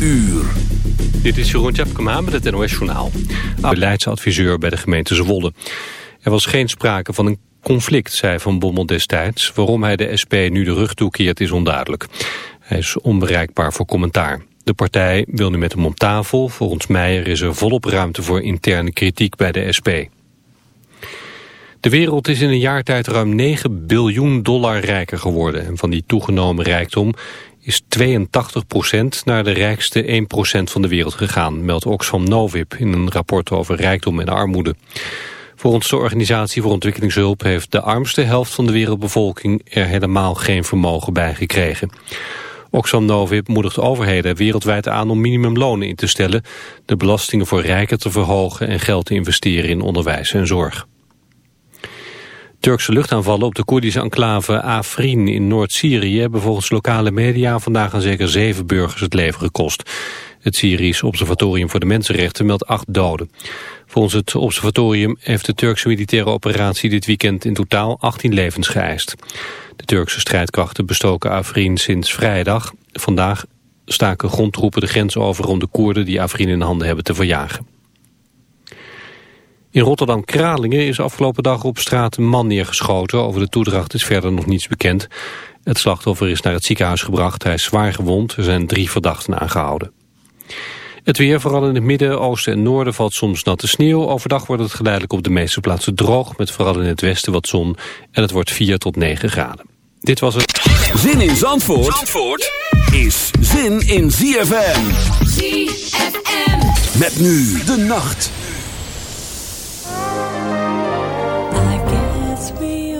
uur. Dit is Jeroen Tjepkema met het NOS Journaal. Beleidsadviseur bij de gemeente Zwolle. Er was geen sprake van een conflict, zei Van Bommel destijds. Waarom hij de SP nu de rug toekeert is onduidelijk. Hij is onbereikbaar voor commentaar. De partij wil nu met hem om tafel. Volgens Meijer is er volop ruimte voor interne kritiek bij de SP. De wereld is in een jaar tijd ruim 9 biljoen dollar rijker geworden. En van die toegenomen rijkdom is 82% naar de rijkste 1% van de wereld gegaan, meldt Oxfam Novib in een rapport over rijkdom en armoede. Volgens de Organisatie voor Ontwikkelingshulp heeft de armste helft van de wereldbevolking er helemaal geen vermogen bij gekregen. Oxfam Novib moedigt overheden wereldwijd aan om minimumlonen in te stellen, de belastingen voor rijken te verhogen en geld te investeren in onderwijs en zorg. Turkse luchtaanvallen op de Koerdische enclave Afrin in Noord-Syrië hebben volgens lokale media vandaag aan zeker zeven burgers het leven gekost. Het Syrisch Observatorium voor de Mensenrechten meldt acht doden. Volgens het observatorium heeft de Turkse militaire operatie dit weekend in totaal 18 levens geëist. De Turkse strijdkrachten bestoken Afrin sinds vrijdag. Vandaag staken grondtroepen de grens over om de Koerden die Afrin in handen hebben te verjagen. In Rotterdam-Kralingen is afgelopen dag op straat een man neergeschoten. Over de toedracht is verder nog niets bekend. Het slachtoffer is naar het ziekenhuis gebracht. Hij is zwaar gewond. Er zijn drie verdachten aangehouden. Het weer, vooral in het midden, oosten en noorden, valt soms natte sneeuw. Overdag wordt het geleidelijk op de meeste plaatsen droog, met vooral in het westen wat zon. En het wordt 4 tot 9 graden. Dit was het. Zin in Zandvoort, Zandvoort is zin in ZFM. ZFM. Met nu de nacht. Cause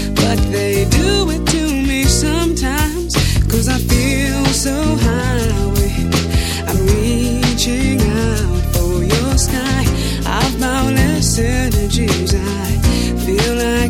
but they do it to me sometimes. Cause I feel so high. I'm reaching out for your sky. I've boundless energies. I feel I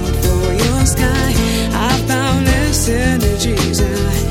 energies, I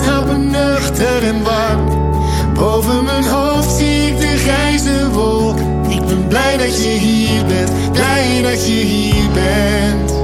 straalt me nuchter en warm. Boven mijn hoofd zie ik de grijze wolk. Ik ben blij dat je hier bent, blij dat je hier bent.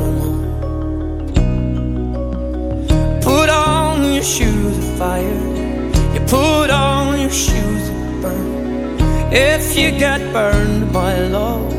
if you get burned by love.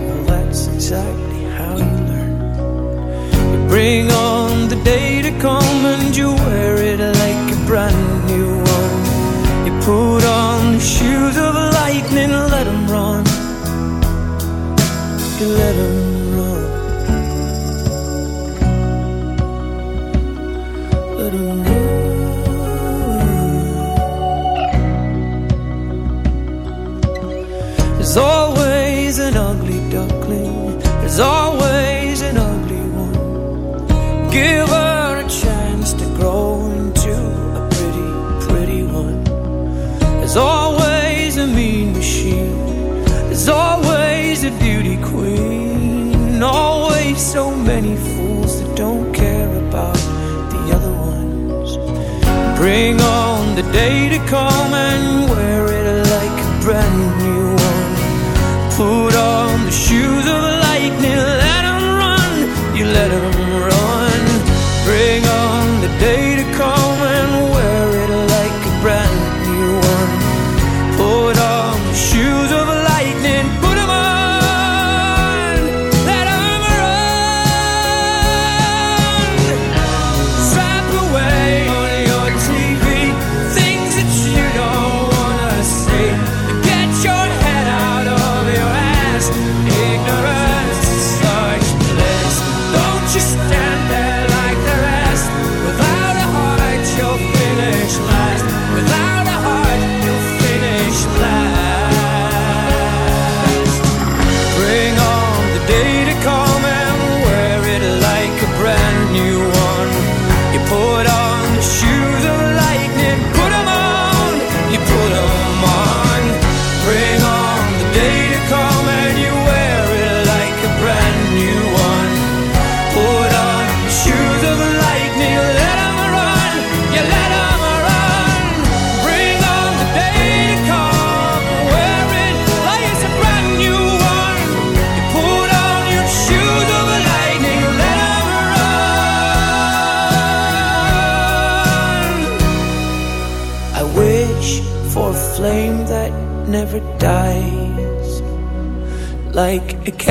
Bring on the day to come and wear it like a brand new one. Put on the shoes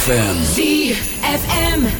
ZFM. ZFM.